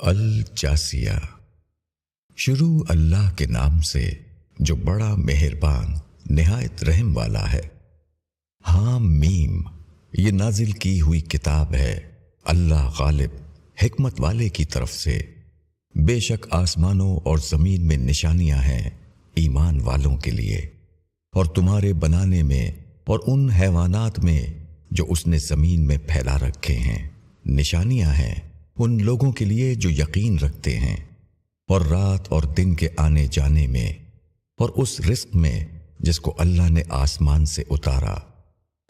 الجاسیہ۔ شروع اللہ کے نام سے جو بڑا مہربان، نہایت رحم والا ہے۔ ہاں میم، یہ نازل کی ہوئی کتاب ہے۔ اللہ غالب، حکمت والے کی طرف سے۔ بے شک آسمانوں اور زمین میں نشانیاں ہیں ایمان والوں کے لیے۔ اور تمہارے بنانے میں اور ان حیوانات میں جو اس نے زمین میں پھیلا رکھے ہیں، نشانیاں ہیں۔ ان لوگوں کے لیے جو یقین رکھتے ہیں، اور رات اور دن کے آنے جانے میں، اور اس رزق میں جس کو اللہ نے آسمان سے اتارا،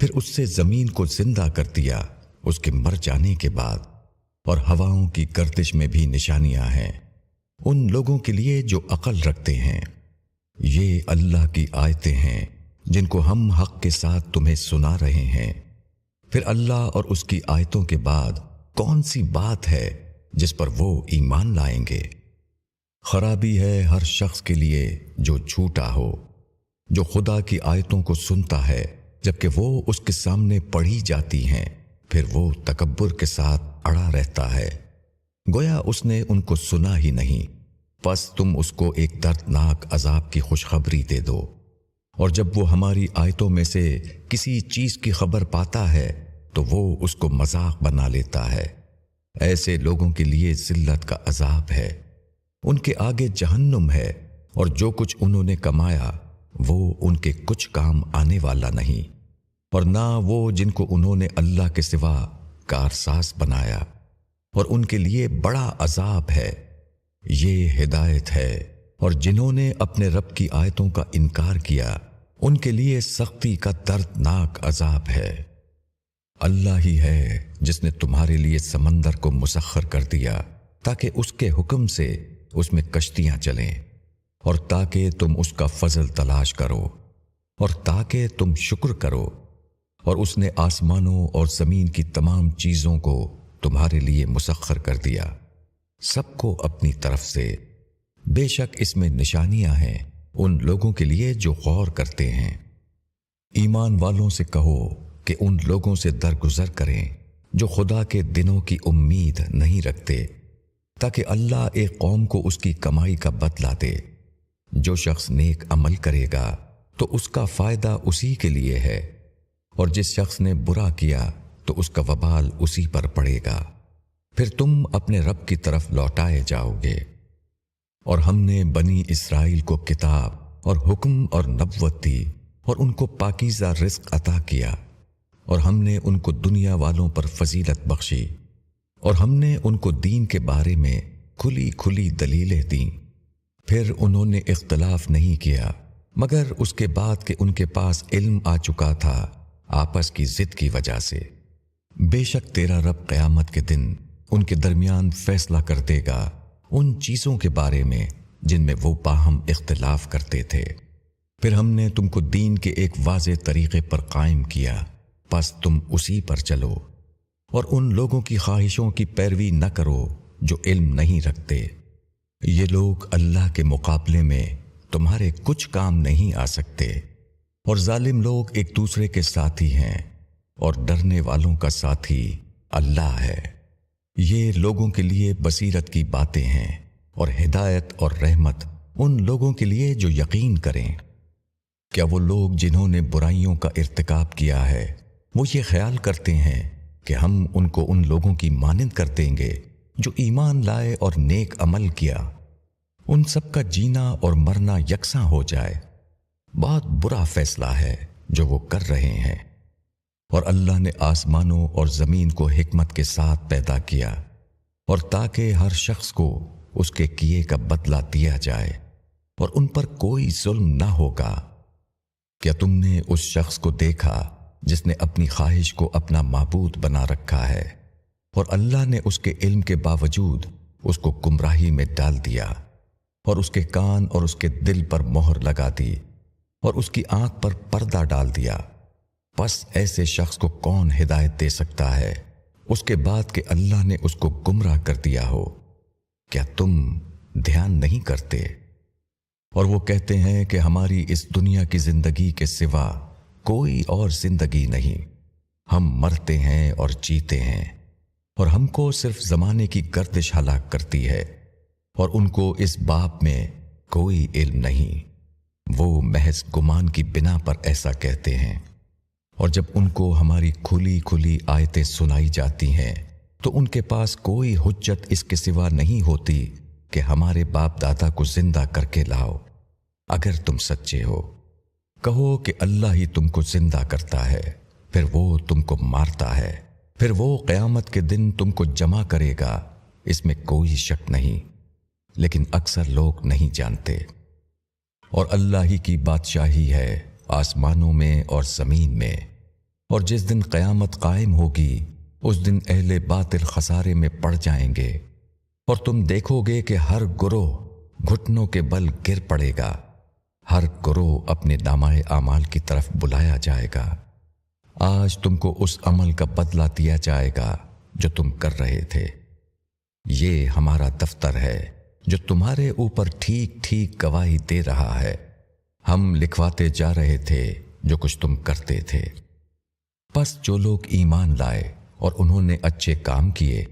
پھر اس سے زمین کو زندہ کر دیا، اس کے مر جانے کے بعد، اور ہواؤں کی گردش میں بھی نشانیاں ہیں۔ ان لوگوں کے لیے جو عقل رکھتے ہیں، یہ اللہ کی آیتیں ہیں، جن کو ہم حق کے ساتھ تمہیں سنا رہے ہیں۔ پھر اللہ اور اس کی آیتوں کے بعد کون سی بات ہے جس پر وہ ایمان لائیں گے؟ خرابی ہے ہر شخص کے لیے جو جھوٹا ہو، جو خدا کی آیتوں کو سنتا ہے، جبکہ وہ اس کے سامنے پڑھی جاتی ہیں، پھر وہ تکبر کے ساتھ اڑا رہتا ہے۔ گویا اس نے ان کو سنا ہی نہیں۔ پس تم اس کو ایک دردناک عذاب کی خوشخبری دے دو۔ اور جب وہ ہماری آیتوں میں سے کسی چیز کی خبر پاتا ہے تو وہ اس کو مذاق بنا لیتا ہے۔ ایسے لوگوں کے لیے ذلت کا عذاب ہے۔ ان کے آگے جہنم ہے اور جو کچھ انہوں نے کمایا، وہ ان کے کچھ کام آنے والا نہیں۔ اور نہ وہ جن کو انہوں نے اللہ کے سوا کارساز بنایا۔ اور ان کے لیے بڑا عذاب ہے۔ یہ ہدایت ہے۔ اور جنہوں نے اپنے رب کی آیتوں کا انکار کیا، ان کے لیے سختی کا دردناک عذاب ہے۔ اللہ ہی ہے جس نے تمہارے لیے سمندر کو مسخر کر دیا تاکہ اس کے حکم سے اس میں کشتیاں چلیں اور تاکہ تم اس کا فضل تلاش کرو اور تاکہ تم شکر کرو اور اس نے آسمانوں اور زمین کی تمام چیزوں کو تمہارے لیے مسخر کر دیا۔ سب کو اپنی طرف سے۔ بے شک اس میں نشانیاں ہیں ان لوگوں کے لیے جو غور کرتے ہیں۔ ایمان والوں سے کہو۔ کہ ان لوگوں سے درگزر کریں جو خدا کے دنوں کی امید نہیں رکھتے، تاکہ اللہ ایک قوم کو اس کی کمائی کا بدلا دے۔ جو شخص نیک عمل کرے گا، تو اس کا فائدہ اسی کے لیے ہے۔ اور جس شخص نے برا کیا، تو اس کا وبال اسی پر پڑے گا۔ پھر تم اپنے رب کی طرف لوٹائے جاؤ گے۔ اور ہم نے بنی اسرائیل کو کتاب اور حکم اور نبوت دی، اور ان کو پاکیزہ رزق عطا کیا۔ اور ہم نے ان کو دنیا والوں پر فضیلت بخشی اور ہم نے ان کو دین کے بارے میں کھلی کھلی دلیلیں دیں۔ پھر انہوں نے اختلاف نہیں کیا، مگر اس کے بعد کہ ان کے پاس علم آ چکا تھا آپس کی ضد کی وجہ سے۔ بے شک تیرا رب قیامت کے دن ان کے درمیان فیصلہ کر دے گا ان چیزوں کے بارے میں جن میں وہ باہم اختلاف کرتے تھے۔ پھر ہم نے تم کو دین کے ایک واضح طریقے پر قائم کیا۔ پس تم اسی پر چلو اور ان لوگوں کی خواہشوں کی پیروی نہ کرو جو علم نہیں رکھتے۔ یہ لوگ اللہ کے مقابلے میں تمہارے کچھ کام نہیں آ سکتے۔ اور ظالم لوگ ایک دوسرے کے ساتھی ہیں اور ڈرنے والوں کا ساتھی اللہ ہے۔ یہ لوگوں کے لیے بصیرت کی باتیں ہیں اور ہدایت اور رحمت ان لوگوں کے لیے جو یقین کریں۔ کیا وہ لوگ جنہوں نے برائیوں کا ارتکاب کیا ہے وہ یہ خیال کرتے ہیں کہ ہم ان کو ان لوگوں کی مانند کر دیں گے جو ایمان لائے اور نیک عمل کیا۔ ان سب کا جینا اور مرنا یکساں ہو جائے۔ بہت برا فیصلہ ہے جو وہ کر رہے ہیں۔ اور اللہ نے آسمانوں اور زمین کو حکمت کے ساتھ پیدا کیا اور تاکہ ہر شخص کو اس کے کیے کا بدلہ دیا جائے۔ اور ان پر کوئی ظلم نہ ہوگا۔ کیا تم نے اس شخص کو دیکھا جس نے اپنی خواہش کو اپنا معبود بنا رکھا ہے۔ اور اللہ نے اس کے علم کے باوجود اس کو گمراہی میں ڈال دیا۔ اور اس کے کان اور اس کے دل پر مہر لگا دی۔ اور اس کی آنکھ پر پردہ ڈال دیا۔ پس ایسے شخص کو کون ہدایت دے سکتا ہے؟ اس کے بعد کہ اللہ نے اس کو گمراہ کر دیا ہو۔ کیا تم دھیان نہیں کرتے؟ اور وہ کہتے ہیں کہ ہماری اس دنیا کی زندگی کے سوا کوئی اور زندگی نہیں۔ ہم مرتے ہیں اور جیتے ہیں، اور ہم کو صرف زمانے کی گردش ہلاک کرتی ہے، اور ان کو اس باپ میں کوئی علم نہیں۔ وہ محض گمان کی بنا پر ایسا کہتے ہیں۔ اور جب ان کو ہماری کھلی کھلی آیتیں سنائی جاتی ہیں، تو ان کے پاس کوئی حجت اس کے سوا نہیں ہوتی کہ ہمارے باپ دادا کو زندہ کر کے لاؤ۔ اگر تم سچے ہو کہو کہ اللہ ہی تم کو زندہ کرتا ہے، پھر وہ تم کو مارتا ہے۔ پھر وہ قیامت کے دن تم کو جمع کرے گا، اس میں کوئی شک نہیں۔ لیکن اکثر لوگ نہیں جانتے۔ اور اللہ ہی کی بادشاہی ہے آسمانوں میں اور زمین میں۔ اور جس دن قیامت قائم ہوگی، اس دن اہل باطل خسارے میں پڑ جائیں گے۔ اور تم دیکھو گے کہ ہر گروہ گھٹنوں کے بل گر پڑے گا۔ ہر گروہ اپنے نامائے اعمال کی طرف بلایا جائے گا۔ آج تم کو اس عمل کا بدلہ دیا جائے گا جو تم کر رہے تھے۔ یہ ہمارا دفتر ہے جو تمہارے اوپر ٹھیک ٹھیک گواہی دے رہا ہے۔ ہم لکھواتے جا رہے تھے جو کچھ تم کرتے تھے۔ بس جو لوگ ایمان لائے اور انہوں نے اچھے کام کیے،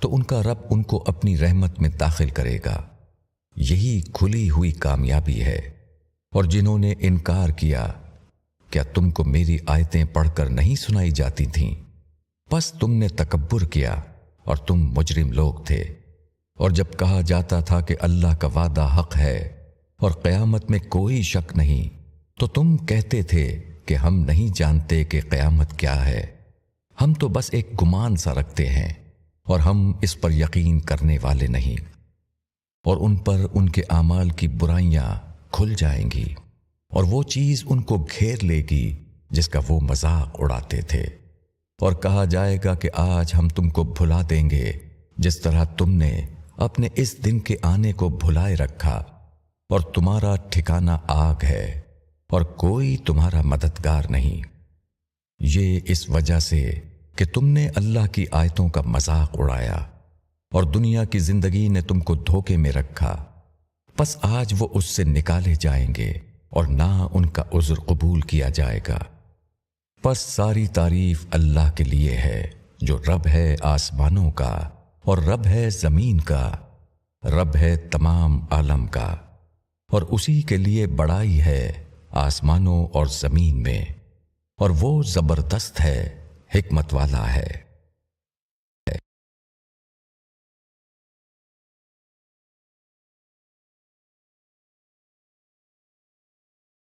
تو ان کا رب ان کو اپنی رحمت میں داخل کرے گا۔ یہی کھلی ہوئی کامیابی ہے۔ اور جنہوں نے انکار کیا کیا تم کو میری آیتیں پڑھ کر نہیں سنائی جاتی تھیں۔ بس تم نے تکبر کیا اور تم مجرم لوگ تھے۔ اور جب کہا جاتا تھا کہ اللہ کا وعدہ حق ہے اور قیامت میں کوئی شک نہیں، تو تم کہتے تھے کہ ہم نہیں جانتے کہ قیامت کیا ہے۔ ہم تو بس ایک گمان سا رکھتے ہیں اور ہم اس پر یقین کرنے والے نہیں۔ اور ان پر ان کے اعمال کی برائیاں کھل جائیں گی اور وہ چیز ان کو گھیر لے گی جس کا وہ مذاق اڑاتے تھے۔ اور کہا جائے گا کہ آج ہم تم کو بھلا دیں گے جس طرح تم نے اپنے اس دن کے آنے کو بھلائے رکھا اور تمہارا ٹھکانہ آگ ہے اور کوئی تمہارا مددگار نہیں۔ یہ اس وجہ سے کہ تم نے اللہ کی آیتوں کا مذاق اڑایا اور دنیا کی زندگی نے تم کو دھوکے میں رکھا۔ بس آج وہ اس سے نکالے جائیں گے اور نہ ان کا عذر قبول کیا جائے گا۔ بس ساری تعریف اللہ کے لیے ہے، جو رب ہے آسمانوں کا اور رب ہے زمین کا، رب ہے تمام عالم کا۔ اور اسی کے لیے بڑائی ہے آسمانوں اور زمین میں، اور وہ زبردست ہے، حکمت والا ہے۔